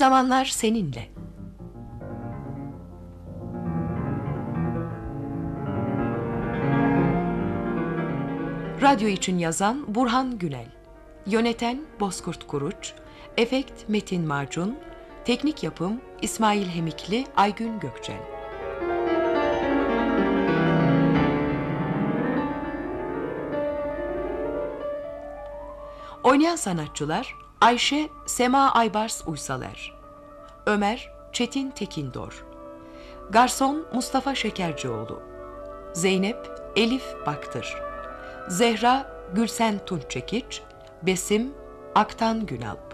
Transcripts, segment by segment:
Zamanlar seninle. Radyo için yazan Burhan Günel. Yöneten Bozkurt Kuruç. Efekt Metin Marcun. Teknik yapım İsmail Hemikli, Aygün Gökçen. Oynayan sanatçılar Ayşe Sema Aybars Uysaler Ömer Çetin Tekindor Garson Mustafa Şekercioğlu Zeynep Elif Baktır Zehra Gülsen Tunçekiç Besim Aktan Günalp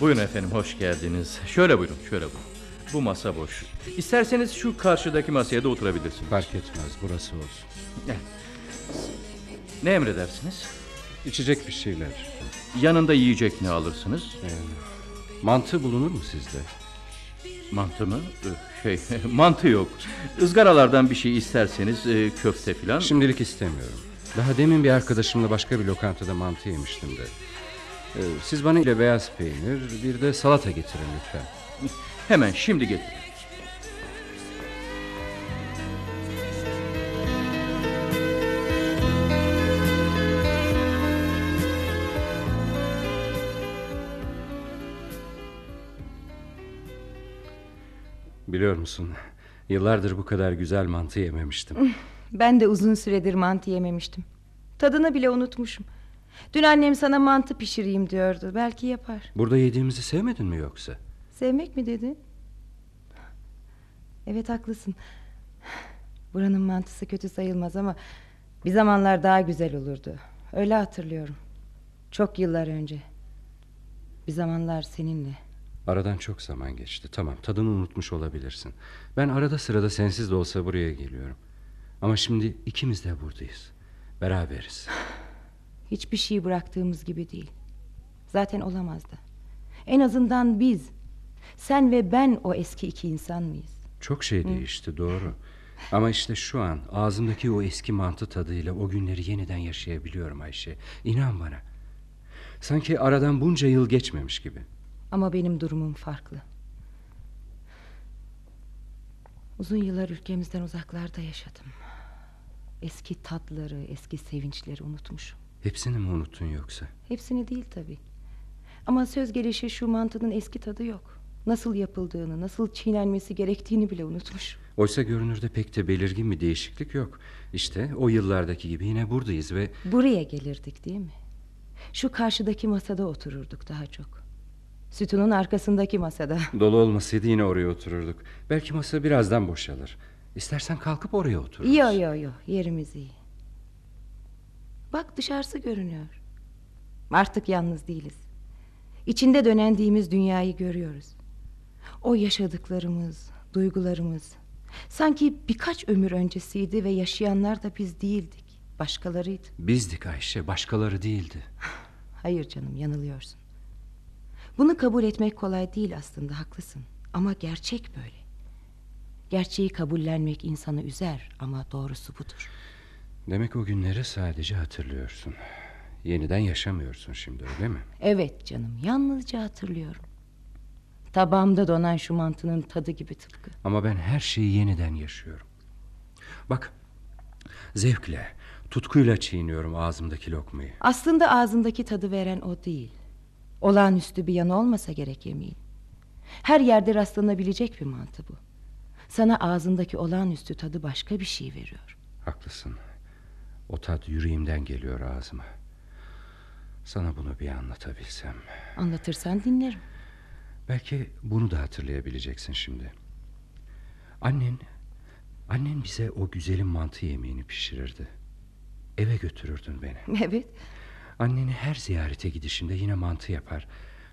Buyurun efendim hoş geldiniz. Şöyle buyurun şöyle buyurun. Bu masa boş. İsterseniz şu karşıdaki masaya da oturabilirsiniz. Fark etmez burası olsun. Ne emredersiniz? İçecek bir şeyler. Yanında yiyecek ne alırsınız? Mantı bulunur mu sizde? Mantı mı? Ee, Şey mantı yok. Izgaralardan bir şey isterseniz e, köfte filan. Şimdilik istemiyorum. Daha demin bir arkadaşımla başka bir lokantada mantı yemiştim de. Ee, siz bana ile beyaz peynir bir de salata getirin lütfen. Hemen şimdi getir. Biliyor musun? Yıllardır bu kadar güzel mantı yememiştim. Ben de uzun süredir mantı yememiştim. Tadını bile unutmuşum. Dün annem sana mantı pişireyim diyordu. Belki yapar. Burada yediğimizi sevmedin mi yoksa? Sevmek mi dedin? Evet haklısın. Buranın mantısı kötü sayılmaz ama bir zamanlar daha güzel olurdu. Öyle hatırlıyorum. Çok yıllar önce. Bir zamanlar seninle. Aradan çok zaman geçti. Tamam tadını unutmuş olabilirsin. Ben arada sırada sensiz de olsa buraya geliyorum. Ama şimdi ikimiz de buradayız. Beraberiz. Hiçbir şey bıraktığımız gibi değil. Zaten olamazdı. En azından biz, sen ve ben o eski iki insan mıyız? Çok şey değişti doğru. Ama işte şu an ağzımdaki o eski mantı tadıyla o günleri yeniden yaşayabiliyorum Ayşe. İnan bana. Sanki aradan bunca yıl geçmemiş gibi. Ama benim durumum farklı. Uzun yıllar ülkemizden uzaklarda yaşadım. Eski tatları, eski sevinçleri unutmuşum. Hepsini mi unuttun yoksa? Hepsini değil tabii. Ama söz gelişi şu mantının eski tadı yok. Nasıl yapıldığını, nasıl çiğnenmesi gerektiğini bile unutmuş. Oysa görünürde pek de belirgin bir değişiklik yok. İşte o yıllardaki gibi yine buradayız ve... Buraya gelirdik değil mi? Şu karşıdaki masada otururduk daha çok. Sütunun arkasındaki masada. Dolu olmasaydı yine oraya otururduk. Belki masa birazdan boşalır. İstersen kalkıp oraya otururuz. Yo yo yo yerimiz iyi. Bak dışarısı görünüyor. Artık yalnız değiliz. İçinde dönendiğimiz dünyayı görüyoruz. O yaşadıklarımız, duygularımız sanki birkaç ömür öncesiydi ve yaşayanlar da biz değildik. Başkalarıydı. Bizdik Ayşe, başkaları değildi. Hayır canım yanılıyorsun. Bunu kabul etmek kolay değil aslında haklısın. Ama gerçek böyle. Gerçeği kabullenmek insanı üzer ama doğrusu budur. Demek o günleri sadece hatırlıyorsun. Yeniden yaşamıyorsun şimdi öyle mi? Evet canım yalnızca hatırlıyorum. Tabağımda donan şu mantının tadı gibi tıpkı. Ama ben her şeyi yeniden yaşıyorum. Bak, zevkle, tutkuyla çiğniyorum ağzımdaki lokmayı. Aslında ağzındaki tadı veren o değil. Olağanüstü bir yanı olmasa gerek yemeğin. Her yerde rastlanabilecek bir mantı bu. Sana ağzındaki olağanüstü tadı başka bir şey veriyor. Haklısın. O tat yüreğimden geliyor ağzıma. Sana bunu bir anlatabilsem. Anlatırsan dinlerim. Belki bunu da hatırlayabileceksin şimdi. Annen, annen bize o güzelim mantı yemeğini pişirirdi. Eve götürürdün beni. Evet. Anneni her ziyarete gidişimde yine mantı yapar.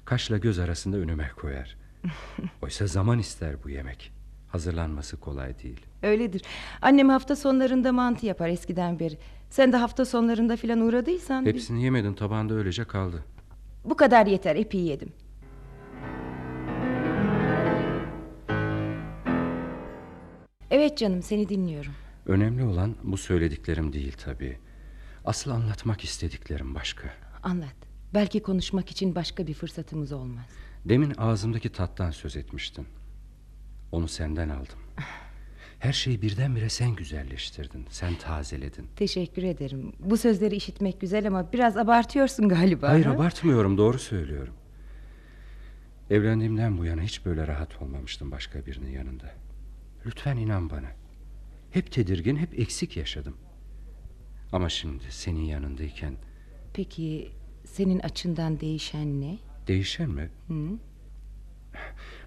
Kaşla göz arasında önüme koyar. Oysa zaman ister bu yemek. Hazırlanması kolay değil. Öyledir. Annem hafta sonlarında mantı yapar eskiden beri. Sen de hafta sonlarında filan uğradıysan... bir- Hepsini yemedin tabağında öylece kaldı. Bu kadar yeter epey yedim. Evet canım seni dinliyorum. Önemli olan bu söylediklerim değil tabii. Asıl anlatmak istediklerim başka. Anlat. Belki konuşmak için başka bir fırsatımız olmaz. Demin ağzımdaki tattan söz etmiştin. Onu senden aldım. Her şeyi birdenbire sen güzelleştirdin. Sen tazeledin. Teşekkür ederim. Bu sözleri işitmek güzel ama biraz abartıyorsun galiba. Hayır ha? abartmıyorum doğru söylüyorum. Evlendiğimden bu yana hiç böyle rahat olmamıştım başka birinin yanında. Lütfen inan bana. Hep tedirgin, hep eksik yaşadım. Ama şimdi senin yanındayken Peki senin açından değişen ne? değişen mi? Hı?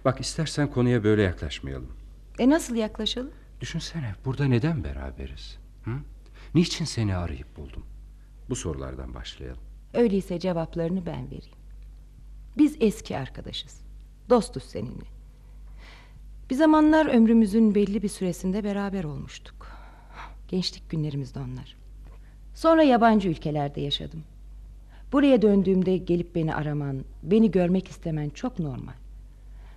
Bak istersen konuya böyle yaklaşmayalım. E nasıl yaklaşalım? Düşünsene burada neden beraberiz? Hı? Niçin seni arayıp buldum? Bu sorulardan başlayalım. Öyleyse cevaplarını ben vereyim. Biz eski arkadaşız. Dostuz seninle. Bir zamanlar ömrümüzün belli bir süresinde beraber olmuştuk. Gençlik günlerimizde onlar. Sonra yabancı ülkelerde yaşadım. Buraya döndüğümde gelip beni araman, beni görmek istemen çok normal.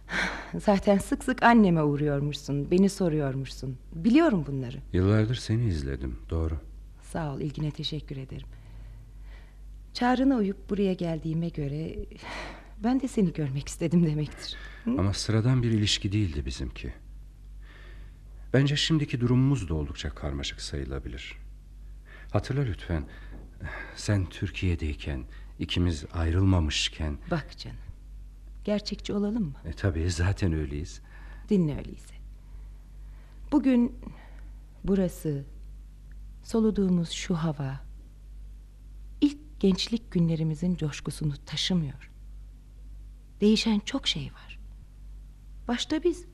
Zaten sık sık anneme uğruyormuşsun, beni soruyormuşsun. Biliyorum bunları. Yıllardır seni izledim, doğru. Sağ ol, ilgine teşekkür ederim. Çağrına uyup buraya geldiğime göre... ...ben de seni görmek istedim demektir. Hı? Ama sıradan bir ilişki değildi bizimki. Bence şimdiki durumumuz da oldukça karmaşık sayılabilir. Hatırla lütfen. Sen Türkiye'deyken, ikimiz ayrılmamışken... Bak canım, gerçekçi olalım mı? E, tabii zaten öyleyiz. Dinle öyleyse. Bugün burası, soluduğumuz şu hava... ...ilk gençlik günlerimizin coşkusunu taşımıyor. Değişen çok şey var. Başta biz,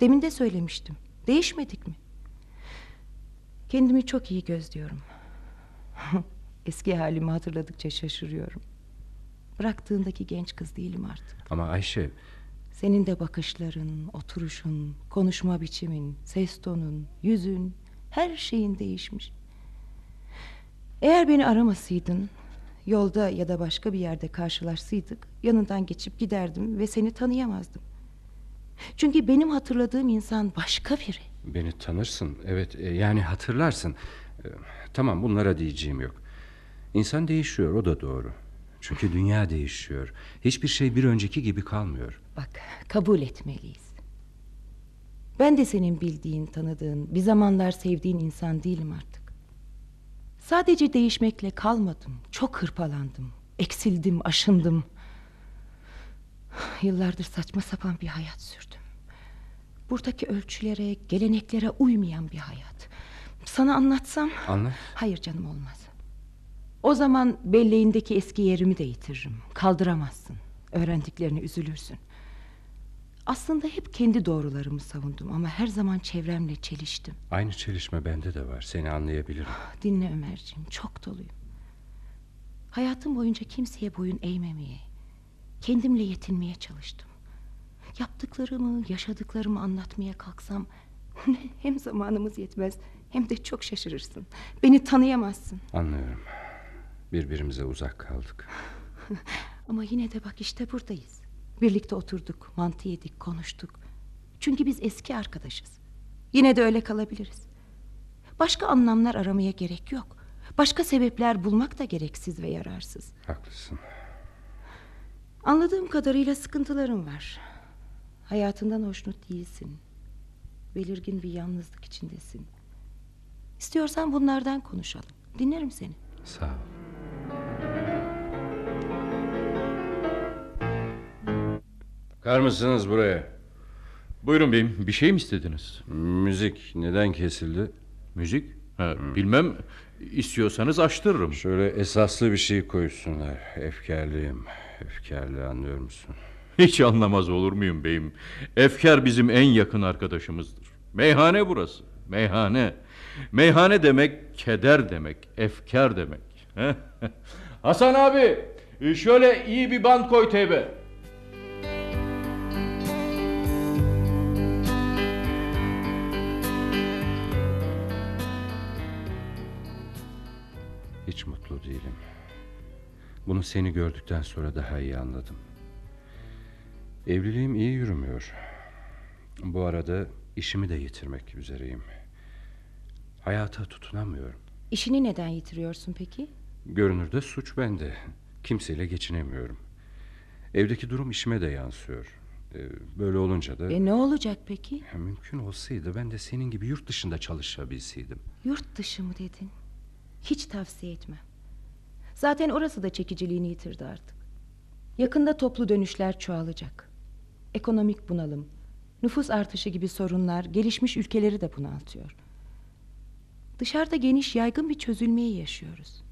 demin de söylemiştim. Değişmedik mi? Kendimi çok iyi gözlüyorum. Eski halimi hatırladıkça şaşırıyorum. Bıraktığındaki genç kız değilim artık. Ama Ayşe, Senin de bakışların, oturuşun, konuşma biçimin, ses tonun, yüzün, her şeyin değişmiş. Eğer beni aramasaydın, yolda ya da başka bir yerde karşılaşsaydık, yanından geçip giderdim ve seni tanıyamazdım. Çünkü benim hatırladığım insan başka biri. beni tanırsın. Evet, e, yani hatırlarsın. E, Tamam, bunlara diyeceğim yok. İnsan değişiyor, o da doğru. Çünkü dünya değişiyor. Hiçbir şey bir önceki gibi kalmıyor. Bak, kabul etmeliyiz. Ben de senin bildiğin, tanıdığın, bir zamanlar sevdiğin insan değilim artık. Sadece değişmekle kalmadım. Çok hırpalandım. Eksildim, aşındım. Yıllardır saçma sapan bir hayat sürdüm. Buradaki ölçülere, geleneklere uymayan bir hayat. Sana anlatsam... Anlat. Hayır canım olmaz. O zaman belleğindeki eski yerimi de yitiririm. Kaldıramazsın. Öğrendiklerini üzülürsün. Aslında hep kendi doğrularımı savundum ama her zaman çevremle çeliştim. Aynı çelişme bende de var. Seni anlayabilirim. Dinle Ömerciğim, çok doluyum. Hayatım boyunca kimseye boyun eğmemeye, kendimle yetinmeye çalıştım. Yaptıklarımı, yaşadıklarımı anlatmaya kalksam hem zamanımız yetmez hem de çok şaşırırsın. Beni tanıyamazsın. Anlıyorum. Birbirimize uzak kaldık. Ama yine de bak işte buradayız. Birlikte oturduk, mantı yedik, konuştuk. Çünkü biz eski arkadaşız. Yine de öyle kalabiliriz. Başka anlamlar aramaya gerek yok. Başka sebepler bulmak da gereksiz ve yararsız. Haklısın. Anladığım kadarıyla sıkıntılarım var. Hayatından hoşnut değilsin. Belirgin bir yalnızlık içindesin. İstiyorsan bunlardan konuşalım. Dinlerim seni. Sağ ol. Bakar mısınız buraya? Buyurun beyim bir şey mi istediniz? Müzik neden kesildi? Müzik? Ha, Bilmem istiyorsanız açtırırım. Şöyle esaslı bir şey koysunlar. Efkarlıyım. Efkarlı anlıyor musun? Hiç anlamaz olur muyum beyim? Efkar bizim en yakın arkadaşımızdır. Meyhane burası. Meyhane. Meyhane demek keder demek, efkar demek. Hasan abi, şöyle iyi bir band koy teybe. Mutlu değilim. Bunu seni gördükten sonra daha iyi anladım. Evliliğim iyi yürümüyor. Bu arada işimi de yitirmek üzereyim. Hayata tutunamıyorum. İşini neden yitiriyorsun peki? Görünürde suç bende. Kimseyle geçinemiyorum. Evdeki durum işime de yansıyor. Ee, Böyle olunca da E ne olacak peki? Ya mümkün olsaydı ben de senin gibi yurt dışında çalışabilseydim. Yurt dışı mı dedin? Hiç tavsiye etmem. Zaten orası da çekiciliğini yitirdi artık. Yakında toplu dönüşler çoğalacak. Ekonomik bunalım, nüfus artışı gibi sorunlar gelişmiş ülkeleri de bunaltıyor. Dışarıda geniş yaygın bir çözülmeyi yaşıyoruz.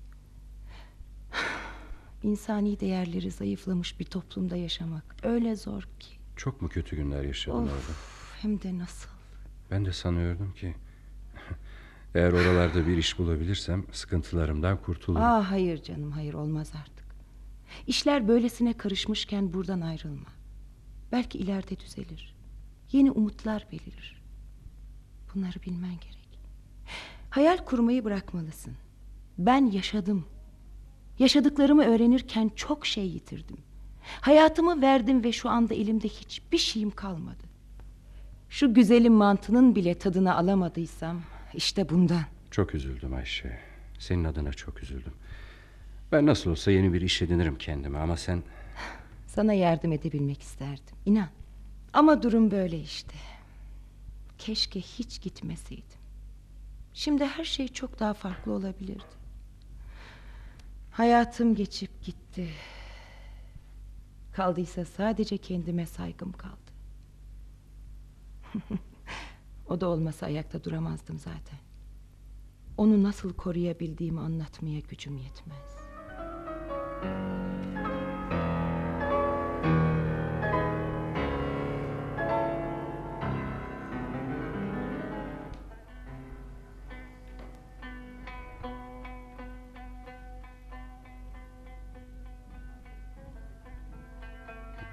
İnsani değerleri zayıflamış bir toplumda yaşamak öyle zor ki. Çok mu kötü günler yaşadın orada? Of, hem de nasıl. Ben de sanıyordum ki eğer oralarda bir iş bulabilirsem sıkıntılarımdan kurtulurum. Aa hayır canım hayır olmaz artık. İşler böylesine karışmışken buradan ayrılma. Belki ileride düzelir. Yeni umutlar belirir. Bunları bilmen gerek. Hayal kurmayı bırakmalısın. Ben yaşadım. Yaşadıklarımı öğrenirken çok şey yitirdim. Hayatımı verdim ve şu anda elimde hiçbir şeyim kalmadı. Şu güzelim mantının bile tadını alamadıysam işte bundan. Çok üzüldüm Ayşe. Senin adına çok üzüldüm. Ben nasıl olsa yeni bir iş edinirim kendime ama sen... Sana yardım edebilmek isterdim. İnan. Ama durum böyle işte. Keşke hiç gitmeseydim. Şimdi her şey çok daha farklı olabilirdi. Hayatım geçip gitti. Kaldıysa sadece kendime saygım kaldı. o da olmasa ayakta duramazdım zaten. Onu nasıl koruyabildiğimi anlatmaya gücüm yetmez.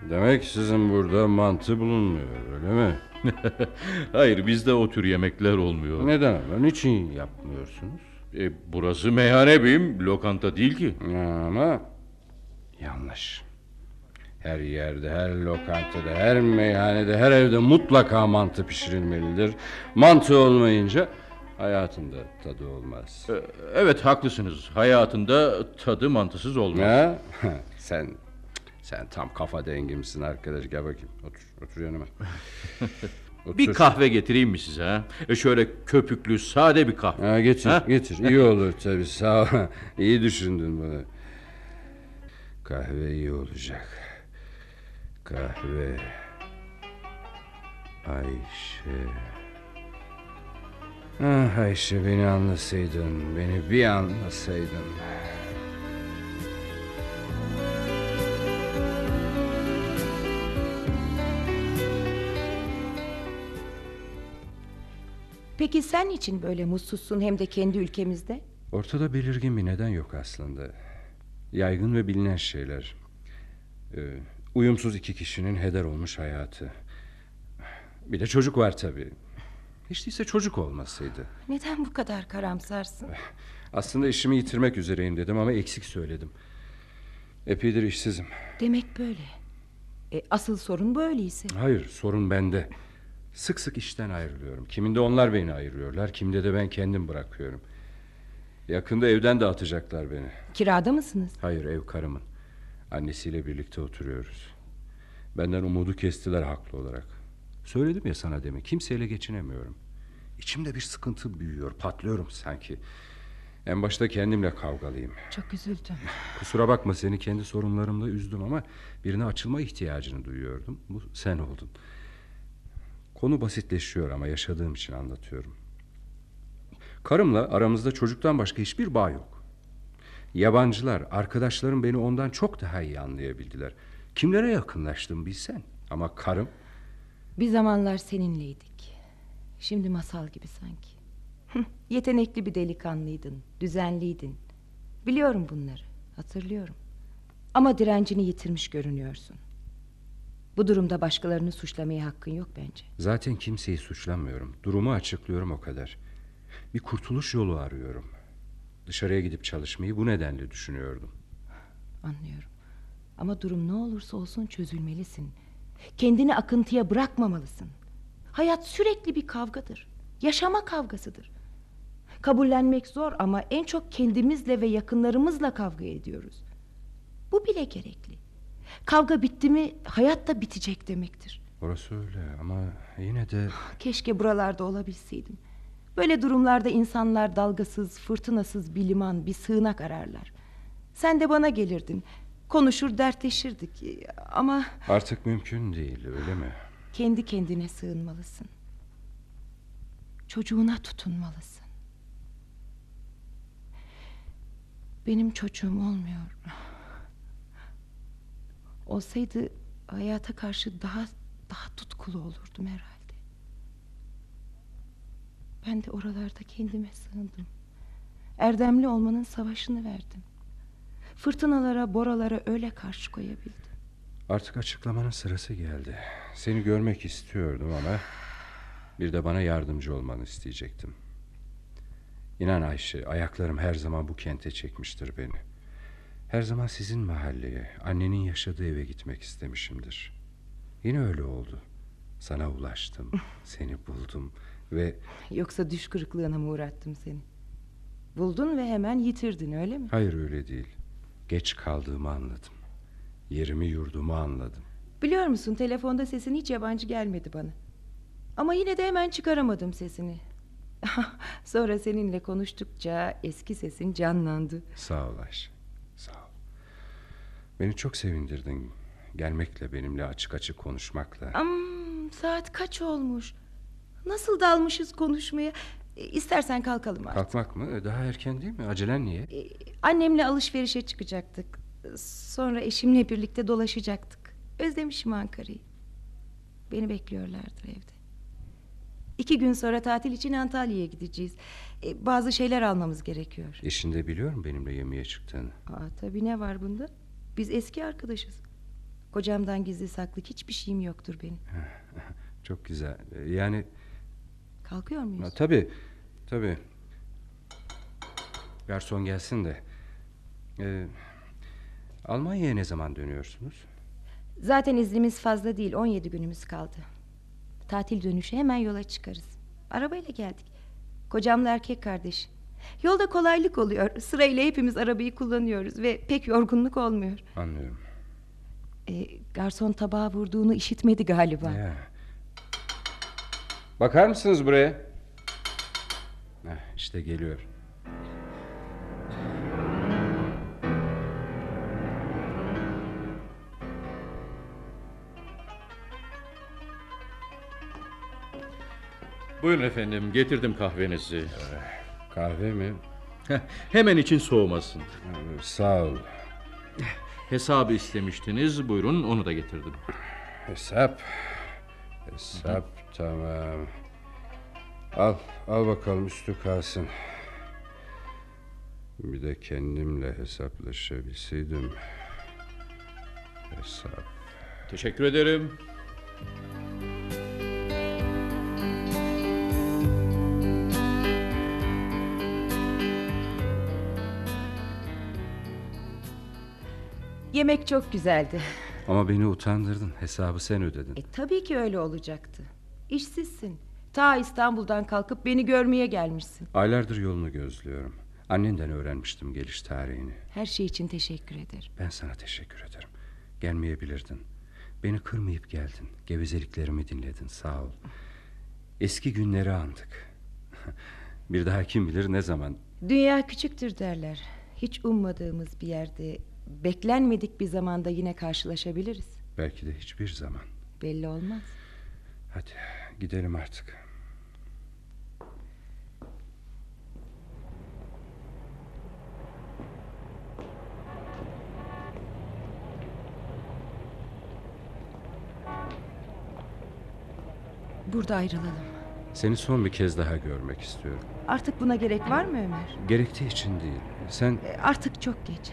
Demek sizin burada mantı bulunmuyor öyle mi? Hayır bizde o tür yemekler olmuyor. Neden ama? Niçin yapmıyorsunuz? E, burası meyhane beyim, lokanta değil ki. Ama yanlış. Her yerde, her lokantada, her meyhanede, her evde mutlaka mantı pişirilmelidir. Mantı olmayınca hayatında tadı olmaz. E, evet haklısınız. Hayatında tadı mantısız olmaz. Ha? sen sen tam kafa dengimsin arkadaş. Gel bakayım. Otur, otur yanıma. Otur. Bir kahve getireyim mi size? Ha? E, şöyle köpüklü, sade bir kahve. Ha, getir, Ha? getir. İyi olur tabii. Sağ ol. İyi düşündün bunu. Kahve iyi olacak. Kahve. Ayşe. Ah Ayşe beni anlasaydın, beni bir anlasaydın. Peki sen için böyle mutsuzsun hem de kendi ülkemizde? Ortada belirgin bir neden yok aslında. Yaygın ve bilinen şeyler. Ee, uyumsuz iki kişinin heder olmuş hayatı. Bir de çocuk var tabii. Hiç değilse çocuk olmasaydı. Neden bu kadar karamsarsın? Aslında işimi yitirmek üzereyim dedim ama eksik söyledim. Epeydir işsizim. Demek böyle. E, asıl sorun böyleyse. Hayır sorun bende. Sık sık işten ayrılıyorum. Kiminde onlar beni ayırıyorlar, kiminde de ben kendim bırakıyorum. Yakında evden de atacaklar beni. Kirada mısınız? Hayır ev karımın. Annesiyle birlikte oturuyoruz. Benden umudu kestiler haklı olarak. Söyledim ya sana demin kimseyle geçinemiyorum. İçimde bir sıkıntı büyüyor patlıyorum sanki. En başta kendimle kavgalıyım. Çok üzüldüm. Kusura bakma seni kendi sorunlarımla üzdüm ama birine açılma ihtiyacını duyuyordum. Bu sen oldun. Konu basitleşiyor ama yaşadığım için anlatıyorum. Karımla aramızda çocuktan başka hiçbir bağ yok. Yabancılar, arkadaşlarım beni ondan çok daha iyi anlayabildiler. Kimlere yakınlaştım bilsen. Ama karım Bir zamanlar seninleydik. Şimdi masal gibi sanki. Yetenekli bir delikanlıydın, düzenliydin. Biliyorum bunları, hatırlıyorum. Ama direncini yitirmiş görünüyorsun. Bu durumda başkalarını suçlamaya hakkın yok bence. zaten kimseyi suçlamıyorum. Durumu açıklıyorum o kadar. Bir kurtuluş yolu arıyorum. Dışarıya gidip çalışmayı bu nedenle düşünüyordum. Anlıyorum. Ama durum ne olursa olsun çözülmelisin. Kendini akıntıya bırakmamalısın. Hayat sürekli bir kavgadır. Yaşama kavgasıdır. Kabullenmek zor ama en çok kendimizle ve yakınlarımızla kavga ediyoruz. Bu bile gerekli. Kavga bitti mi hayat da bitecek demektir. Orası öyle ama yine de... Keşke buralarda olabilseydim. Böyle durumlarda insanlar dalgasız, fırtınasız bir liman, bir sığınak ararlar. Sen de bana gelirdin. Konuşur, dertleşirdik. Ama Artık mümkün değil öyle mi? kendi kendine sığınmalısın. Çocuğuna tutunmalısın. Benim çocuğum olmuyor. Olsaydı hayata karşı daha daha tutkulu olurdum herhalde. Ben de oralarda kendime sığındım. Erdemli olmanın savaşını verdim. Fırtınalara, boralara öyle karşı koyabildim. Artık açıklamanın sırası geldi. Seni görmek istiyordum ama bir de bana yardımcı olmanı isteyecektim. İnan Ayşe, ayaklarım her zaman bu kente çekmiştir beni. Her zaman sizin mahalleye, annenin yaşadığı eve gitmek istemişimdir. Yine öyle oldu. Sana ulaştım, seni buldum ve Yoksa düş kırıklığına mı uğrattım seni? Buldun ve hemen yitirdin öyle mi? hayır öyle değil. Geç kaldığımı anladım. Yerimi yurdumu anladım. Biliyor musun telefonda sesin hiç yabancı gelmedi bana. Ama yine de hemen çıkaramadım sesini. Sonra seninle konuştukça eski sesin canlandı. Sağ ol Ayşe. Beni çok sevindirdin. Gelmekle benimle açık açık konuşmakla. Am, saat kaç olmuş? Nasıl dalmışız konuşmaya? E, İstersen kalkalım artık. Kalkmak mı? Daha erken değil mi? Acelen niye? E, Annemle alışverişe çıkacaktık. Sonra eşimle birlikte dolaşacaktık. Özlemişim Ankara'yı. Beni bekliyorlardır evde. İki gün sonra tatil için Antalya'ya gideceğiz. E, bazı şeyler almamız gerekiyor. Eşin de biliyor mu benimle yemeğe çıktığını? Aa, tabii ne var bunda? Biz eski arkadaşız. Kocamdan gizli saklı hiçbir şeyim yoktur benim. Çok güzel. Yani Kalkıyor muyuz? ha, tabii. Tabii. Garson gelsin de. E, Almanya'ya ne zaman dönüyorsunuz? Zaten iznimiz fazla değil. 17 günümüz kaldı. Tatil dönüşü hemen yola çıkarız. Arabayla geldik. Kocamla erkek kardeş. Yolda kolaylık oluyor. Sırayla hepimiz arabayı kullanıyoruz ve pek yorgunluk olmuyor. Anlıyorum. E, garson tabağa vurduğunu işitmedi galiba. Ya. Bakar mısınız buraya? Heh, işte geliyor. Buyurun efendim getirdim kahvenizi. Kahve mi? Hemen için soğumasın. Ee, Sağ ol. Hesabı istemiştiniz buyurun onu da getirdim. Hesap. Hesap tamam. Al, al bakalım üstü kalsın. Bir de kendimle hesaplaşabilseydim. Hesap. Teşekkür ederim. Yemek çok güzeldi. Ama beni utandırdın. Hesabı sen ödedin. E, tabii ki öyle olacaktı. İşsizsin. Ta İstanbul'dan kalkıp beni görmeye gelmişsin. Aylardır yolunu gözlüyorum. Annenden öğrenmiştim geliş tarihini. Her şey için teşekkür ederim. Ben sana teşekkür ederim. Gelmeyebilirdin. Beni kırmayıp geldin. Gevezeliklerimi dinledin. Sağ ol. Eski günleri andık. Bir daha kim bilir ne zaman. Dünya küçüktür derler. Hiç ummadığımız bir yerde, Beklenmedik bir zamanda yine karşılaşabiliriz. Belki de hiçbir zaman. Belli olmaz. Hadi gidelim artık. Burada ayrılalım. Seni son bir kez daha görmek istiyorum. Artık buna gerek var mı Ömer? Gerektiği için değil. Sen... E, artık çok geç.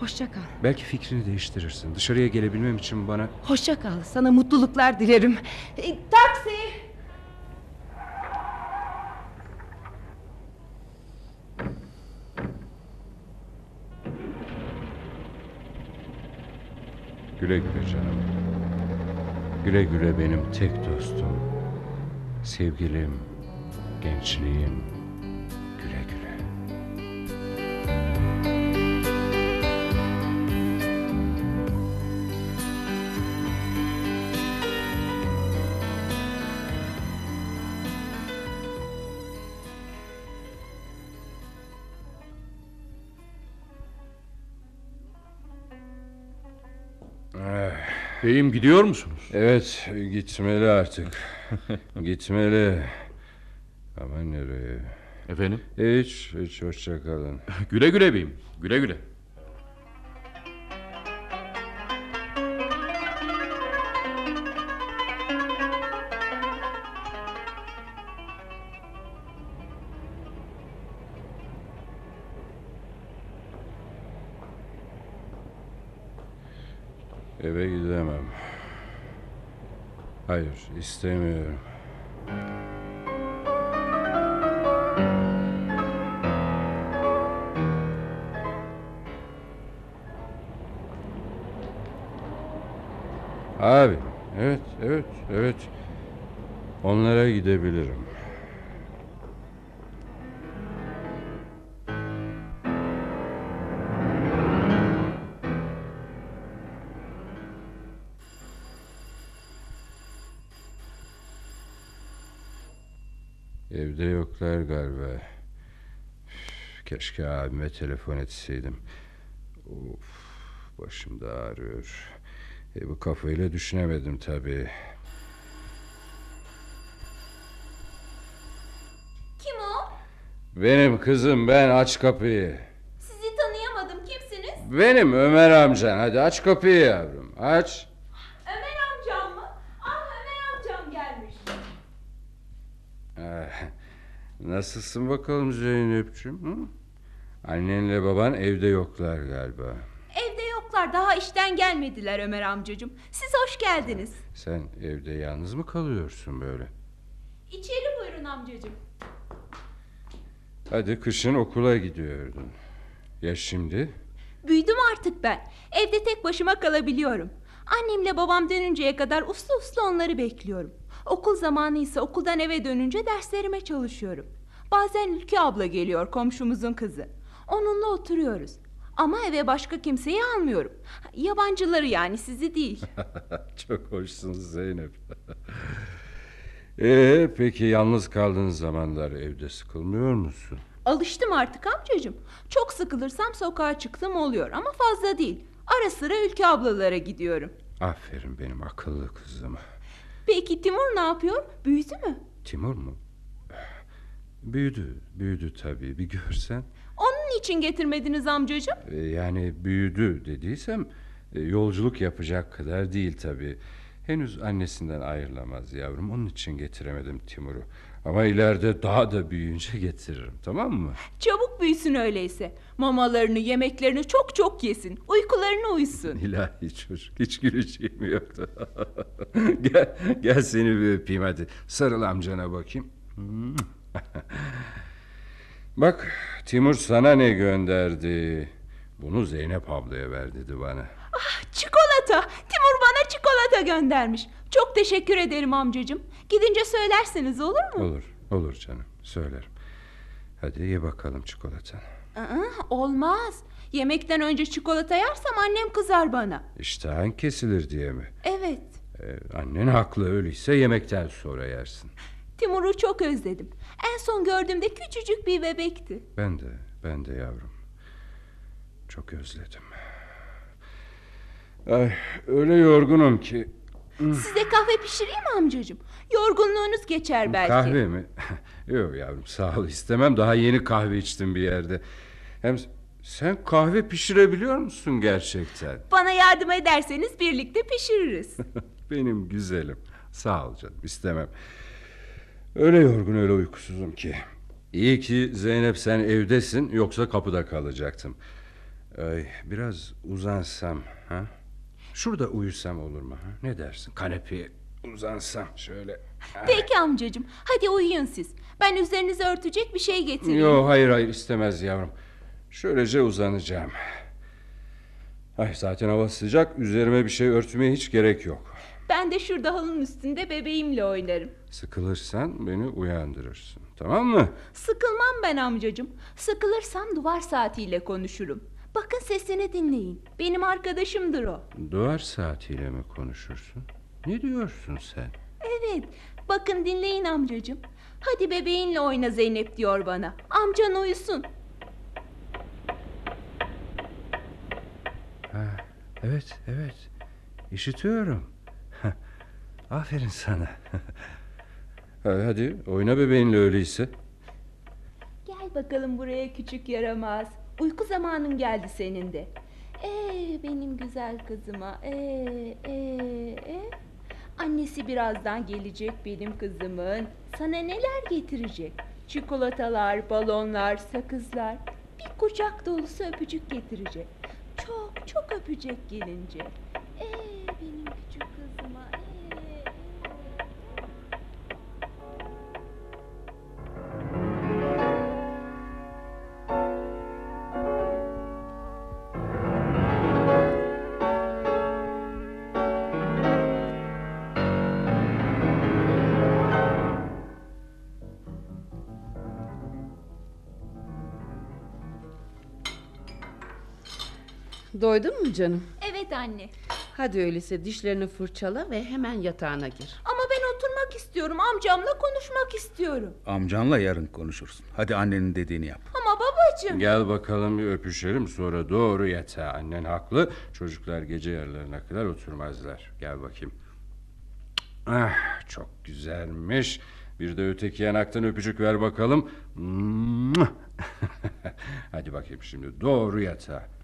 Hoşça kal. belki fikrini değiştirirsin. Dışarıya gelebilmem için bana... Hoşça kal. Sana mutluluklar dilerim. E, taksi! Güle güle canım. Güle güle benim tek dostum. Sevgilim, gençliğim. Güle güle. Beyim gidiyor musunuz? Evet, gitmeli artık. gitmeli. Ama nereye? Efendim? Hiç, hiç hoşça kalın. Güle güle beyim. Güle güle. İstemiyorum. Abi, evet, evet, evet. Onlara gidebilirim. Keşke abime telefon etseydim. Of, başım da ağrıyor. E, bu kafayla düşünemedim tabii. Kim o? Benim kızım ben aç kapıyı. Sizi tanıyamadım. Kimsiniz? Benim Ömer amcan hadi aç kapıyı yavrum aç. Ömer amcam mı? Ah Ömer amcam gelmiş. Ah, Nasılsın bakalım Zeynep'ciğim? Hı? Annenle baban evde yoklar galiba. Evde yoklar. Daha işten gelmediler Ömer amcacığım. Siz hoş geldiniz. Sen evde yalnız mı kalıyorsun böyle? İçeri buyurun amcacığım. Hadi kışın okula gidiyordun. Ya şimdi? Büyüdüm artık ben. Evde tek başıma kalabiliyorum. Annemle babam dönünceye kadar uslu uslu onları bekliyorum. Okul zamanı ise okuldan eve dönünce derslerime çalışıyorum. Bazen Ülkü abla geliyor komşumuzun kızı. Onunla oturuyoruz. Ama eve başka kimseyi almıyorum. Yabancıları yani sizi değil. Çok hoşsun Zeynep. Ee, peki yalnız kaldığın zamanlar evde sıkılmıyor musun? Alıştım artık amcacığım. Çok sıkılırsam sokağa çıktım oluyor ama fazla değil. Ara sıra Ülkü ablalara gidiyorum. Aferin benim akıllı kızım. Peki Timur ne yapıyor? Büyüdü mü? Timur mu? Büyüdü, büyüdü tabii bir görsen. Onun için getirmediniz amcacığım. Ee, Yani büyüdü dediysem e, yolculuk yapacak kadar değil tabii. Henüz annesinden ayrılamaz yavrum. Onun için getiremedim Timur'u. Ama ileride daha da büyüyünce getiririm tamam mı? Çabuk büyüsün öyleyse. Mamalarını, yemeklerini çok çok yesin. Uykularını uyusun. İlahi çocuk hiç güleceğim yoktu. gel, gel seni bir öpeyim hadi. Sarıl amcana bakayım. Bak Timur sana ne gönderdi. Bunu Zeynep ablaya ver dedi bana. Ah, çikolata. Timur bana çikolata göndermiş. Çok teşekkür ederim amcacığım. Gidince söylersiniz olur mu? Olur, olur canım söylerim. Hadi ye bakalım çikolatanı. Aa, olmaz. Yemekten önce çikolata yersem annem kızar bana. İştahın kesilir diye mi? Evet. Ee, annen haklı öyleyse yemekten sonra yersin. Timur'u çok özledim. En son gördüğümde küçücük bir bebekti. Ben de, ben de yavrum. Çok özledim. Ay, öyle yorgunum ki. Size kahve pişireyim mi amcacığım? Yorgunluğunuz geçer belki. Kahve mi? Yok yavrum sağ ol istemem. Daha yeni kahve içtim bir yerde. Hem sen kahve pişirebiliyor musun gerçekten? Bana yardım ederseniz birlikte pişiririz. Benim güzelim. Sağ ol canım istemem. Öyle yorgun öyle uykusuzum ki. İyi ki Zeynep sen evdesin yoksa kapıda kalacaktım. Ay, biraz uzansam ha? Şurada uyusam olur mu? Ha? Ne dersin? Kanepeye uzansam şöyle. Peki amcacığım hadi uyuyun siz. Ben üzerinizi örtecek bir şey getireyim. Yok hayır hayır istemez yavrum. Şöylece uzanacağım. Ay zaten hava sıcak. Üzerime bir şey örtmeye hiç gerek yok. Ben de şurada halının üstünde bebeğimle oynarım. Sıkılırsan beni uyandırırsın. Tamam mı? Sıkılmam ben amcacığım. Sıkılırsam duvar saatiyle konuşurum. Bakın sesini dinleyin. Benim arkadaşımdır o. Duvar saatiyle mi konuşursun? Ne diyorsun sen? Evet. Bakın dinleyin amcacığım. Hadi bebeğinle oyna Zeynep diyor bana. Amcan uyusun. Evet, evet. İşitiyorum. Aferin sana. Hadi oyna bebeğinle öyleyse. Gel bakalım buraya küçük yaramaz. Uyku zamanın geldi senin de. Ee benim güzel kızıma. Ee, ee, ee. Annesi birazdan gelecek benim kızımın. Sana neler getirecek? Çikolatalar, balonlar, sakızlar. Bir kucak dolusu öpücük getirecek. Çok çok öpecek gelince. Doydun mu canım? Evet anne. Hadi öyleyse dişlerini fırçala ve hemen yatağına gir. Ama ben oturmak istiyorum. Amcamla konuşmak istiyorum. Amcanla yarın konuşursun. Hadi annenin dediğini yap. Ama babacığım. Gel bakalım bir öpüşelim sonra doğru yatağa. Annen haklı. Çocuklar gece yarılarına kadar oturmazlar. Gel bakayım. Ah çok güzelmiş. Bir de öteki yanaktan öpücük ver bakalım. Hadi bakayım şimdi doğru yatağa.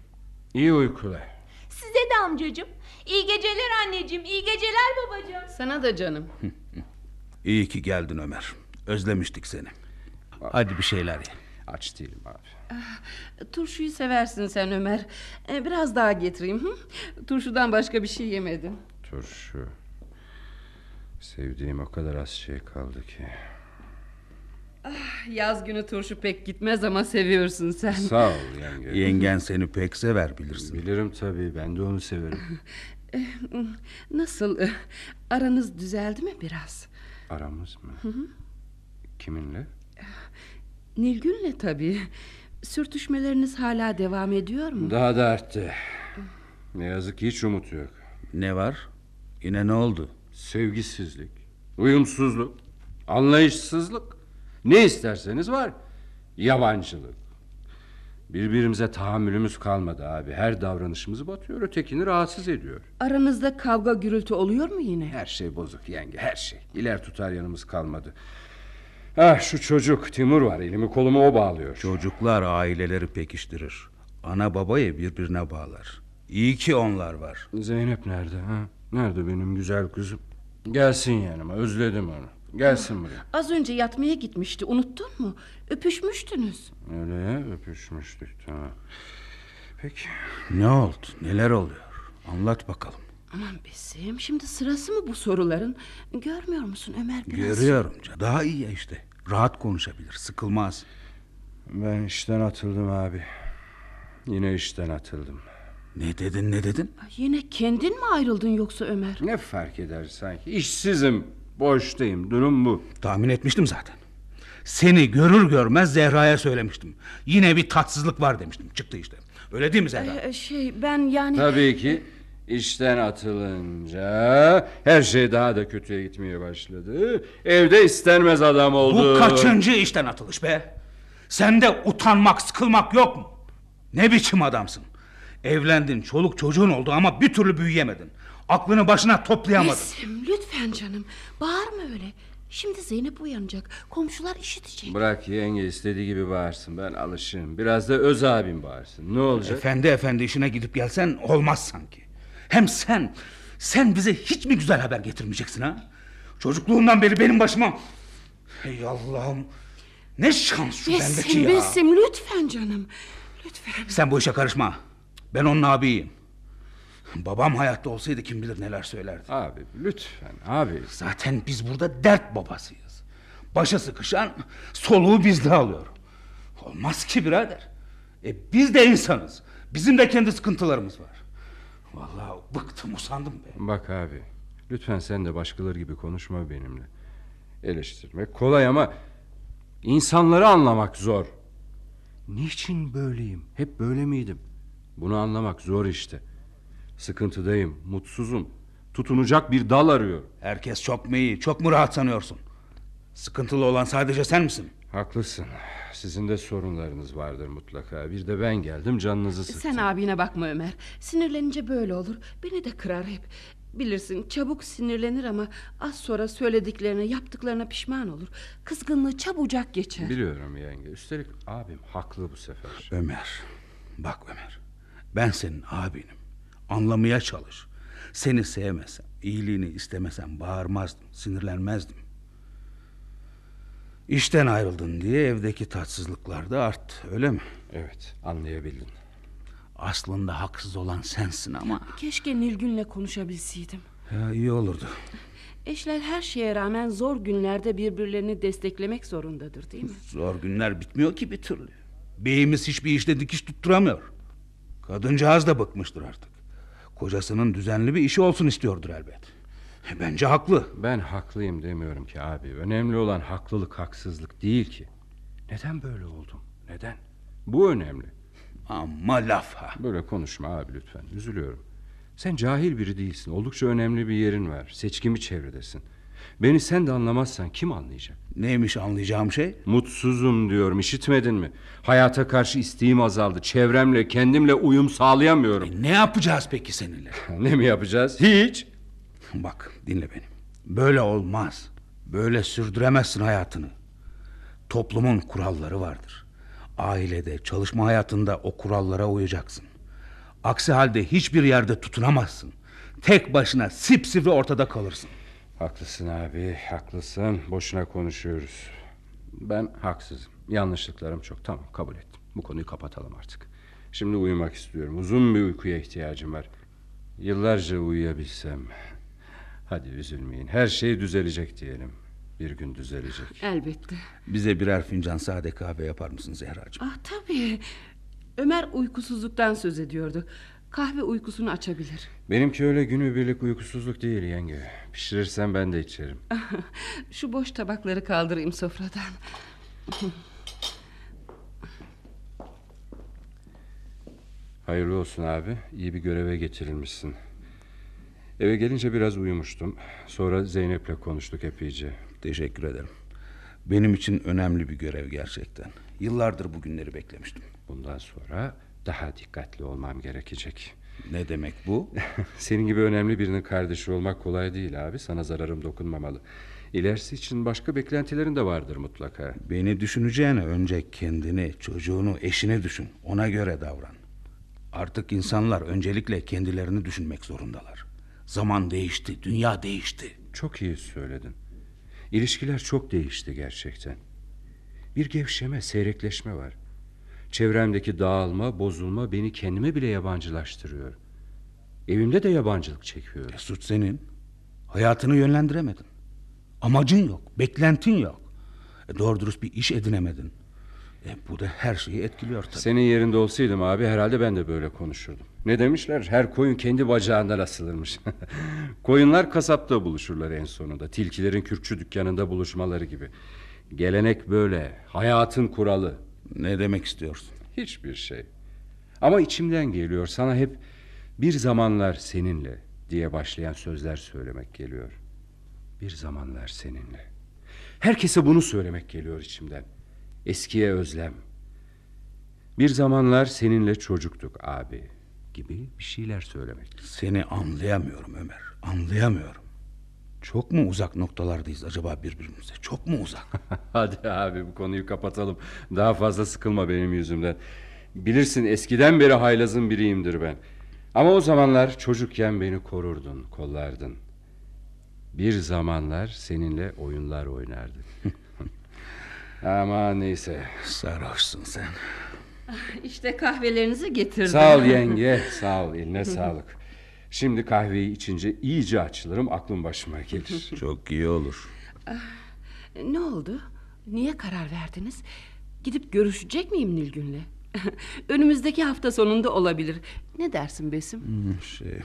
İyi uykular. Size de amcacığım. İyi geceler anneciğim. iyi geceler babacığım. Sana da canım. İyi ki geldin Ömer. Özlemiştik seni. Hadi bir şeyler ye. Aç değilim abi. Turşuyu seversin sen Ömer. Ee, Biraz daha getireyim. Hı? Turşudan başka bir şey yemedim. Turşu. Sevdiğim o kadar az şey kaldı ki. Yaz günü turşu pek gitmez ama seviyorsun sen. Sağ ol yenge. Yengen seni pek sever bilirsin. Bilirim tabii ben de onu severim. Nasıl? e, Aranız düzeldi mi biraz? Aramız mı? Kiminle? Nilgün'le tabii. Sürtüşmeleriniz hala devam ediyor mu? Daha da arttı. Ne yazık ki hiç umut yok. Ne var? Yine ne oldu? Sevgisizlik, uyumsuzluk, anlayışsızlık. Ne isterseniz var. Yabancılık. Birbirimize tahammülümüz kalmadı abi. Her davranışımızı batıyor, ötekini rahatsız ediyor. Aranızda kavga gürültü oluyor mu yine? Her şey bozuk yenge, her şey. İler tutar yanımız kalmadı. Ah şu çocuk Timur var, elimi kolumu o bağlıyor. Çocuklar aileleri pekiştirir. Ana babayı birbirine bağlar. İyi ki onlar var. Zeynep nerede ha? Nerede benim güzel kızım? Gelsin yanıma, özledim onu. Gelsin buraya. Az önce yatmaya gitmişti unuttun mu? Öpüşmüştünüz. Öyle ya, öpüşmüştük tamam. Peki. Ne oldu? Neler oluyor? Anlat bakalım. Aman Besim şimdi sırası mı bu soruların? Görmüyor musun Ömer biraz? Görüyorum. Daha iyi ya işte. Rahat konuşabilir. Sıkılmaz. Ben işten atıldım abi. Yine işten atıldım. Ne dedin ne dedin? Yine kendin mi ayrıldın yoksa Ömer? Ne fark eder sanki? İşsizim, boştayım. Durum bu. Tahmin etmiştim zaten. Seni görür görmez Zehra'ya söylemiştim. Yine bir tatsızlık var demiştim. Çıktı işte. Öyle değil mi Zehra? Ee, şey ben yani... Tabii ki işten atılınca her şey daha da kötüye gitmeye başladı. Evde istenmez adam oldu. Bu kaçıncı işten atılış be? Sende utanmak, sıkılmak yok mu? Ne biçim adamsın? Evlendin, çoluk çocuğun oldu ama bir türlü büyüyemedin. Aklını başına toplayamadın. Besim lütfen canım bağırma öyle. Şimdi Zeynep uyanacak. Komşular işitecek. Bırak yenge istediği gibi bağırsın. Ben alışığım. Biraz da öz abim bağırsın. Ne olacak? Efendi efendi işine gidip gelsen olmaz sanki. Hem sen, sen bize hiç mi güzel haber getirmeyeceksin ha? Çocukluğundan beri benim başıma... Ey Allah'ım. Ne şans şu bendeki Besim ya. Besim lütfen canım. Lütfen. Sen bu işe karışma. Ben onun abiyim. Babam hayatta olsaydı kim bilir neler söylerdi. Abi lütfen abi. Zaten biz burada dert babasıyız. Başa sıkışan soluğu bizde alıyor. Olmaz ki birader. E biz de insanız. Bizim de kendi sıkıntılarımız var. Vallahi bıktım usandım be. Bak abi lütfen sen de başkaları gibi konuşma benimle. Eleştirmek kolay ama insanları anlamak zor. Niçin böyleyim? Hep böyle miydim? Bunu anlamak zor işte. Sıkıntıdayım, mutsuzum. Tutunacak bir dal arıyor. Herkes çok mu iyi, çok mu rahat sanıyorsun? Sıkıntılı olan sadece sen misin? Haklısın. Sizin de sorunlarınız vardır mutlaka. Bir de ben geldim canınızı sıktım. Sen abine bakma Ömer. Sinirlenince böyle olur. Beni de kırar hep. Bilirsin çabuk sinirlenir ama az sonra söylediklerine yaptıklarına pişman olur. Kızgınlığı çabucak geçer. Biliyorum yenge. Üstelik abim haklı bu sefer. Ömer, bak Ömer. Ben senin abinim. Anlamaya çalış. Seni sevmesem, iyiliğini istemesem bağırmazdım, sinirlenmezdim. İşten ayrıldın diye evdeki tatsızlıklar da arttı, öyle mi? Evet, anlayabildin. Aslında haksız olan sensin ama... Keşke Nilgün'le konuşabilseydim. Ya, iyi olurdu. Eşler her şeye rağmen zor günlerde birbirlerini desteklemek zorundadır değil mi? Zor günler bitmiyor ki bir türlü. Beyimiz hiçbir işte dikiş tutturamıyor. Kadıncağız da bıkmıştır artık. Kocasının düzenli bir işi olsun istiyordur elbet. Bence haklı. Ben haklıyım demiyorum ki abi. Önemli olan haklılık haksızlık değil ki. Neden böyle oldum? Neden? Bu önemli. Ama laf ha. Böyle konuşma abi lütfen. Üzülüyorum. Sen cahil biri değilsin. Oldukça önemli bir yerin var. Seçkin bir çevredesin. Beni sen de anlamazsan kim anlayacak? Neymiş anlayacağım şey? Mutsuzum diyorum işitmedin mi? Hayata karşı isteğim azaldı. Çevremle kendimle uyum sağlayamıyorum. E, ne yapacağız peki seninle? ne mi yapacağız? Hiç. Bak dinle beni. Böyle olmaz. Böyle sürdüremezsin hayatını. Toplumun kuralları vardır. Ailede, çalışma hayatında o kurallara uyacaksın. Aksi halde hiçbir yerde tutunamazsın. Tek başına sipsivri ortada kalırsın. Haklısın abi, haklısın. Boşuna konuşuyoruz. Ben haksızım. Yanlışlıklarım çok. Tamam, kabul ettim. Bu konuyu kapatalım artık. Şimdi uyumak istiyorum. Uzun bir uykuya ihtiyacım var. Yıllarca uyuyabilsem. Hadi üzülmeyin. Her şey düzelecek diyelim. Bir gün düzelecek. Elbette. Bize birer fincan sade kahve yapar mısın Zehracığım? Ah tabii. Ömer uykusuzluktan söz ediyordu. Kahve uykusunu açabilir. Benimki öyle günübirlik uykusuzluk değil yenge. Pişirirsen ben de içerim. Şu boş tabakları kaldırayım sofradan. Hayırlı olsun abi. İyi bir göreve getirilmişsin. Eve gelince biraz uyumuştum. Sonra Zeynep'le konuştuk epeyce. Teşekkür ederim. Benim için önemli bir görev gerçekten. Yıllardır bu günleri beklemiştim. Bundan sonra daha dikkatli olmam gerekecek. Ne demek bu? Senin gibi önemli birinin kardeşi olmak kolay değil abi. Sana zararım dokunmamalı. İlerisi için başka beklentilerin de vardır mutlaka. Beni düşüneceğine önce kendini, çocuğunu, eşini düşün. Ona göre davran. Artık insanlar öncelikle kendilerini düşünmek zorundalar. Zaman değişti, dünya değişti. Çok iyi söyledin. İlişkiler çok değişti gerçekten. Bir gevşeme, seyrekleşme var. Çevremdeki dağılma, bozulma beni kendime bile yabancılaştırıyor. Evimde de yabancılık çekiyor. E, suç senin. Hayatını yönlendiremedin. Amacın yok, beklentin yok. E, doğru dürüst bir iş edinemedin. E, bu da her şeyi etkiliyor tabii. Senin yerinde olsaydım abi herhalde ben de böyle konuşurdum. Ne demişler? Her koyun kendi bacağından asılırmış. Koyunlar kasapta buluşurlar en sonunda. Tilkilerin kürkçü dükkanında buluşmaları gibi. Gelenek böyle. Hayatın kuralı. Ne demek istiyorsun? Hiçbir şey. Ama içimden geliyor. Sana hep bir zamanlar seninle diye başlayan sözler söylemek geliyor. Bir zamanlar seninle. Herkese bunu söylemek geliyor içimden. Eskiye özlem. Bir zamanlar seninle çocuktuk abi gibi bir şeyler söylemek. Seni anlayamıyorum Ömer. Anlayamıyorum. Çok mu uzak noktalardayız acaba birbirimize? Çok mu uzak? Hadi abi bu konuyu kapatalım. Daha fazla sıkılma benim yüzümden. Bilirsin eskiden beri haylazın biriyimdir ben. Ama o zamanlar çocukken beni korurdun, kollardın. Bir zamanlar seninle oyunlar oynardık. Ama neyse. Sarhoşsun sen. İşte kahvelerinizi getirdim. Sağ ol yenge. Sağ ol. Eline sağlık. Şimdi kahveyi içince iyice açılırım. Aklım başıma gelir. Çok iyi olur. Ne oldu? Niye karar verdiniz? Gidip görüşecek miyim Nilgün'le? Önümüzdeki hafta sonunda olabilir. Ne dersin Besim? Hmm, Şey,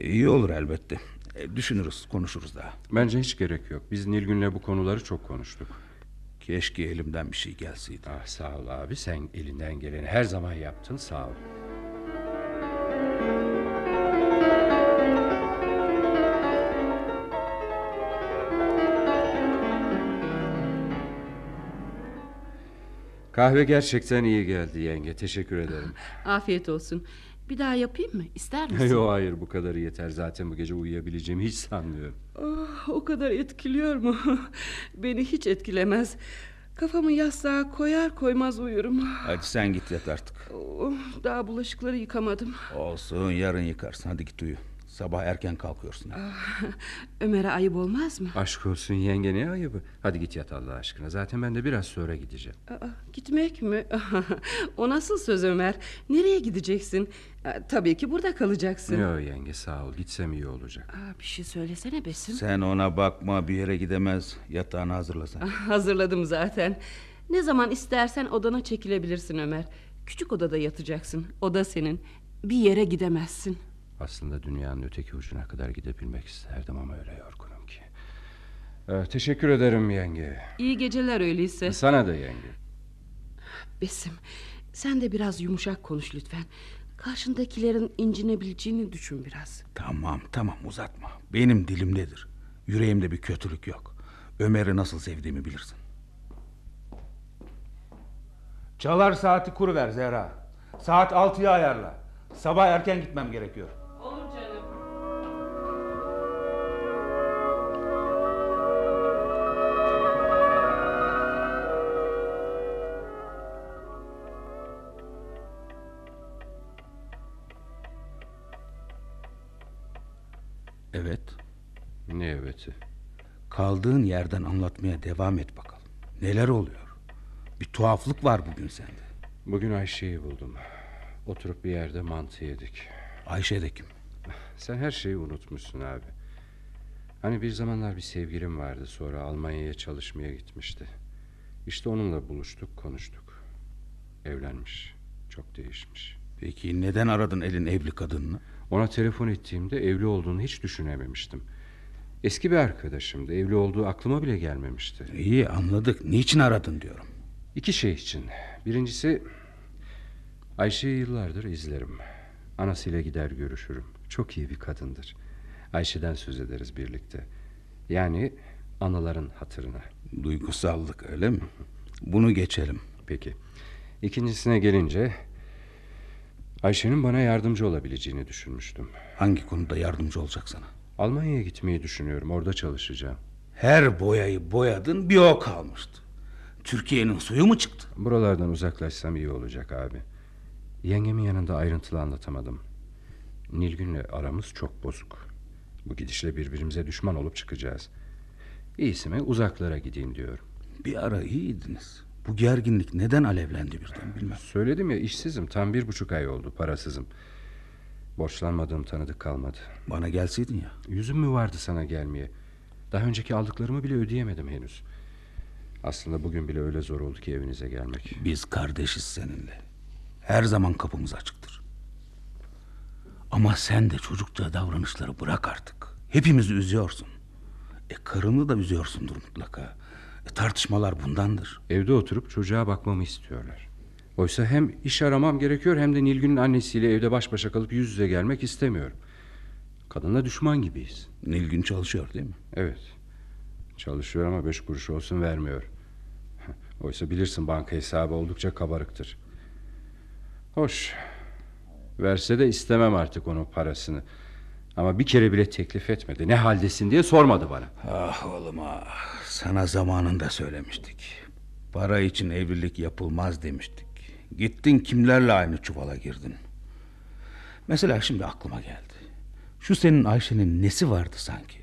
iyi olur elbette. E, Düşünürüz, konuşuruz daha. Bence hiç gerek yok. Biz Nilgün'le bu konuları çok konuştuk. Keşke elimden bir şey gelseydi. Ah, sağ ol abi. Sen elinden geleni her zaman yaptın. Sağ ol. Kahve gerçekten iyi geldi yenge. Teşekkür ederim. Afiyet olsun. Bir daha yapayım mı? İster misin? Yok hayır bu kadarı yeter. Zaten bu gece uyuyabileceğimi hiç sanmıyorum. Ah, o kadar etkiliyor mu? Beni hiç etkilemez. Kafamı yastığa koyar koymaz uyurum. Hadi sen git yat artık. Oh, Daha bulaşıkları yıkamadım. Olsun yarın yıkarsın. Hadi git uyu. Sabah erken kalkıyorsun. Ömer'e ayıp olmaz mı? Aşk olsun yenge ne ayıbı. Hadi git yat Allah aşkına. Zaten ben de biraz sonra gideceğim. Aa, gitmek mi? o nasıl söz Ömer? Nereye gideceksin? Aa, tabii ki burada kalacaksın. Yok yenge sağ ol. Gitsem iyi olacak. Aa, bir şey söylesene Besim. Sen ona bakma bir yere gidemez. Yatağını hazırla sen. Hazırladım zaten. Ne zaman istersen odana çekilebilirsin Ömer. Küçük odada yatacaksın. Oda senin. Bir yere gidemezsin. Aslında dünyanın öteki ucuna kadar gidebilmek isterdim ama öyle yorgunum ki. Ee, teşekkür ederim yenge. İyi geceler öyleyse. Sana da yenge. Besim, sen de biraz yumuşak konuş lütfen. Karşındakilerin incinebileceğini düşün biraz. Tamam tamam uzatma. Benim dilimdedir. Yüreğimde bir kötülük yok. Ömer'i nasıl sevdiğimi bilirsin. Çalar saati kuru ver Zehra. Saat altıya ayarla. Sabah erken gitmem gerekiyor. Kaldığın yerden anlatmaya devam et bakalım. Neler oluyor? Bir tuhaflık var bugün sende. Bugün Ayşe'yi buldum. Oturup bir yerde mantı yedik. Ayşe de kim? Sen her şeyi unutmuşsun abi. Hani bir zamanlar bir sevgilim vardı sonra Almanya'ya çalışmaya gitmişti. İşte onunla buluştuk konuştuk. Evlenmiş. Çok değişmiş. Peki neden aradın elin evli kadınını? Ona telefon ettiğimde evli olduğunu hiç düşünememiştim. Eski bir arkadaşımdı. Evli olduğu aklıma bile gelmemişti. İyi anladık. Niçin aradın diyorum. İki şey için. Birincisi Ayşe'yi yıllardır izlerim. Anasıyla gider görüşürüm. Çok iyi bir kadındır. Ayşe'den söz ederiz birlikte. Yani anaların hatırına. Duygusallık öyle mi? Bunu geçelim. Peki. İkincisine gelince Ayşe'nin bana yardımcı olabileceğini düşünmüştüm. Hangi konuda yardımcı olacak sana? Almanya'ya gitmeyi düşünüyorum. Orada çalışacağım. Her boyayı boyadın bir o kalmıştı. Türkiye'nin suyu mu çıktı? Buralardan uzaklaşsam iyi olacak abi. Yengemin yanında ayrıntılı anlatamadım. Nilgün'le aramız çok bozuk. Bu gidişle birbirimize düşman olup çıkacağız. İyisi mi uzaklara gideyim diyorum. Bir ara iyiydiniz. Bu gerginlik neden alevlendi birden bilmem. Söyledim ya işsizim. Tam bir buçuk ay oldu parasızım. Borçlanmadığım tanıdık kalmadı. Bana gelseydin ya. Yüzüm mü vardı sana gelmeye? Daha önceki aldıklarımı bile ödeyemedim henüz. Aslında bugün bile öyle zor oldu ki evinize gelmek. Biz kardeşiz seninle. Her zaman kapımız açıktır. Ama sen de çocukça davranışları bırak artık. Hepimizi üzüyorsun. E karını da üzüyorsundur mutlaka. E, tartışmalar bundandır. Evde oturup çocuğa bakmamı istiyorlar. Oysa hem iş aramam gerekiyor hem de Nilgün'ün annesiyle evde baş başa kalıp yüz yüze gelmek istemiyorum. Kadınla düşman gibiyiz. Nilgün çalışıyor değil mi? Evet. Çalışıyor ama beş kuruş olsun vermiyor. Oysa bilirsin banka hesabı oldukça kabarıktır. Hoş. Verse de istemem artık onun parasını. Ama bir kere bile teklif etmedi. Ne haldesin diye sormadı bana. Ah oğlum ah. Sana zamanında söylemiştik. Para için evlilik yapılmaz demiştik. Gittin kimlerle aynı çuvala girdin. Mesela şimdi aklıma geldi. Şu senin Ayşe'nin nesi vardı sanki?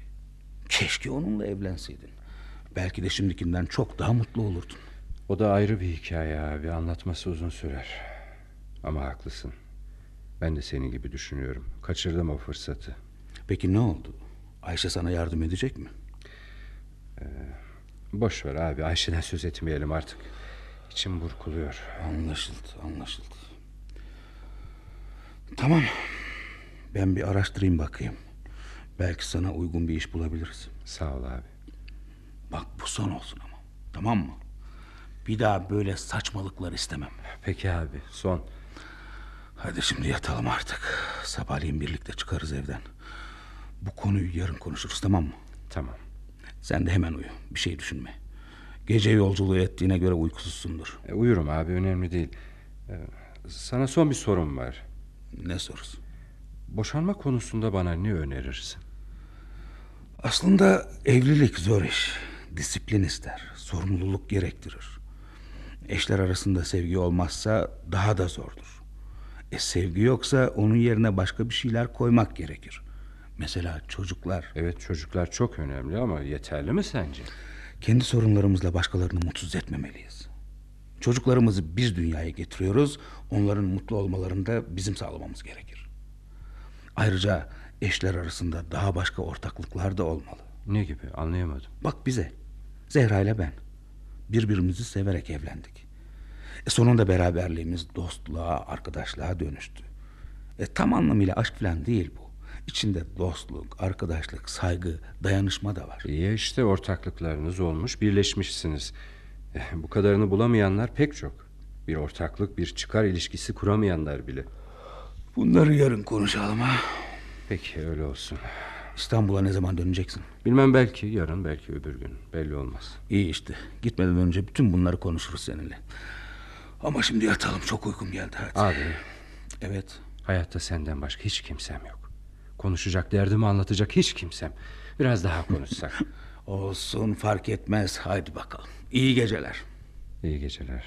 Keşke onunla evlenseydin. Belki de şimdikinden çok daha mutlu olurdun. O da ayrı bir hikaye abi. Anlatması uzun sürer. Ama haklısın. Ben de senin gibi düşünüyorum. Kaçırdım o fırsatı. Peki ne oldu? Ayşe sana yardım edecek mi? Boş ver abi. Ayşe'den söz etmeyelim artık. İçim burkuluyor. Anlaşıldı, anlaşıldı. Tamam. Ben bir araştırayım bakayım. Belki sana uygun bir iş bulabiliriz. Sağ ol abi. Bak bu son olsun ama. Tamam mı? Bir daha böyle saçmalıklar istemem. Peki abi son. Hadi şimdi yatalım artık. Sabahleyin birlikte çıkarız evden. Bu konuyu yarın konuşuruz tamam mı? Tamam. Sen de hemen uyu. Bir şey düşünme. Gece yolculuğu ettiğine göre uykusuzsundur. E, uyurum abi önemli değil. E, sana son bir sorum var. Ne sorusu? Boşanma konusunda bana ne önerirsin? Aslında evlilik zor iş. Disiplin ister. Sorumluluk gerektirir. Eşler arasında sevgi olmazsa daha da zordur. E sevgi yoksa onun yerine başka bir şeyler koymak gerekir. Mesela çocuklar. Evet çocuklar çok önemli ama yeterli mi sence? Kendi sorunlarımızla başkalarını mutsuz etmemeliyiz. Çocuklarımızı biz dünyaya getiriyoruz. Onların mutlu olmalarını da bizim sağlamamız gerekir. Ayrıca eşler arasında daha başka ortaklıklar da olmalı. Ne gibi anlayamadım. Bak bize. Zehra ile ben. Birbirimizi severek evlendik. E sonunda beraberliğimiz dostluğa, arkadaşlığa dönüştü. E tam anlamıyla aşk falan değil bu. İçinde dostluk, arkadaşlık, saygı, dayanışma da var. İyi işte ortaklıklarınız olmuş, birleşmişsiniz. Eh, bu kadarını bulamayanlar pek çok. Bir ortaklık, bir çıkar ilişkisi kuramayanlar bile. Bunları yarın konuşalım ha. Peki öyle olsun. İstanbul'a ne zaman döneceksin? Bilmem belki yarın belki öbür gün. Belli olmaz. İyi işte. Gitmeden önce bütün bunları konuşuruz seninle. Ama şimdi yatalım. Çok uykum geldi hadi. Abi Evet. hayatta senden başka hiç kimsem yok. Konuşacak derdimi anlatacak hiç kimsem. Biraz daha konuşsak. Olsun fark etmez. Haydi bakalım. İyi geceler. İyi geceler.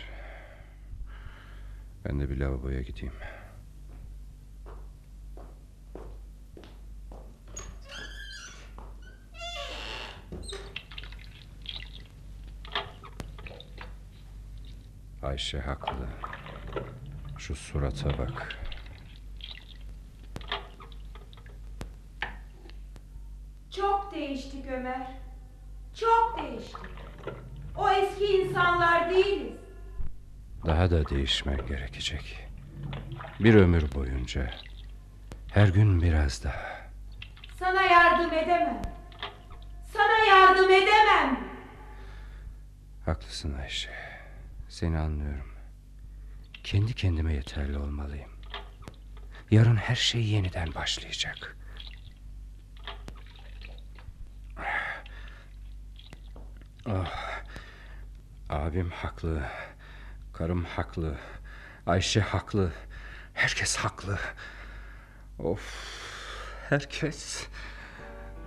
Ben de bir lavaboya gideyim. Ayşe haklı. Şu surata bak. Çok değiştik Ömer. Çok değiştik. O eski insanlar değiliz. Daha da değişmek gerekecek. Bir ömür boyunca. Her gün biraz daha. Sana yardım edemem. Sana yardım edemem. Haklısın Ayşe. Seni anlıyorum. Kendi kendime yeterli olmalıyım. Yarın her şey yeniden başlayacak. Oh. Abim haklı. Karım haklı. Ayşe haklı. Herkes haklı. Of. Herkes.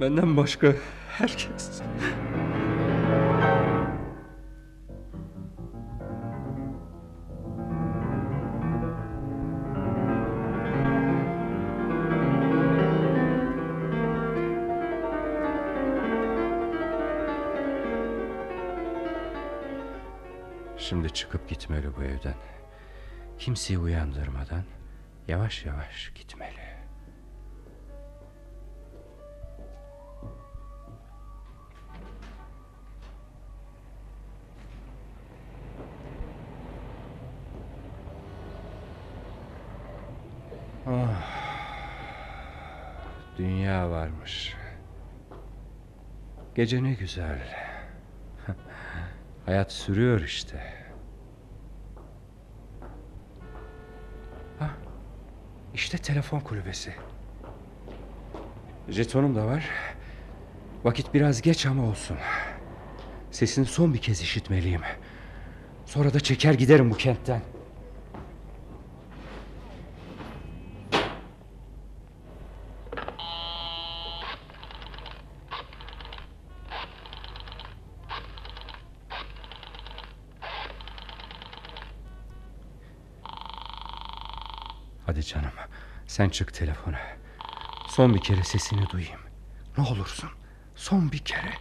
Benden başka herkes. Şimdi çıkıp gitmeli bu evden. Kimseyi uyandırmadan yavaş yavaş gitmeli. Oh. Dünya varmış. Gece ne güzel. Hayat sürüyor işte. İşte telefon kulübesi. Jetonum da var. Vakit biraz geç ama olsun. Sesini son bir kez işitmeliyim. Sonra da çeker giderim bu kentten. Hadi canım. Sen çık telefona. Son bir kere sesini duyayım. Ne olursun. Son bir kere.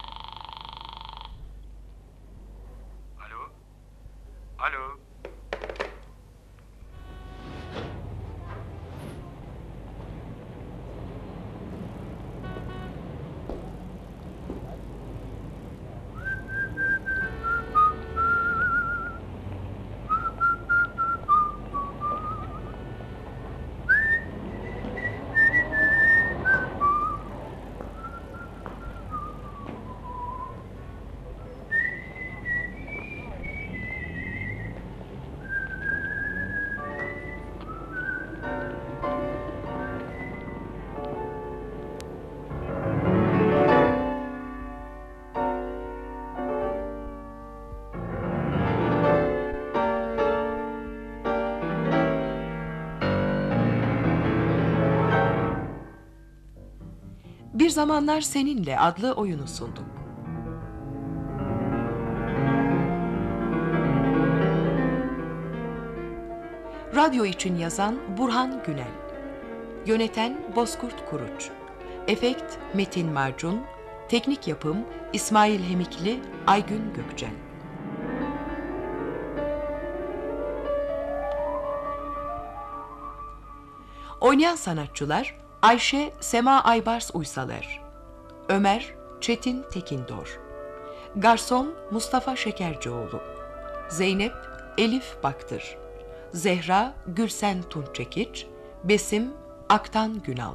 Zamanlar Seninle adlı oyunu sunduk. Radyo için yazan Burhan Günel. Yöneten Bozkurt Kuruç. Efekt Metin Marcun. Teknik yapım İsmail Hemikli Aygün Gökçen. Oynayan sanatçılar Ayşe Sema Aybars Uysaler Ömer Çetin Tekindor Garson Mustafa Şekercioğlu Zeynep Elif Baktır Zehra Gülsen Tunçekiç Besim Aktan Günal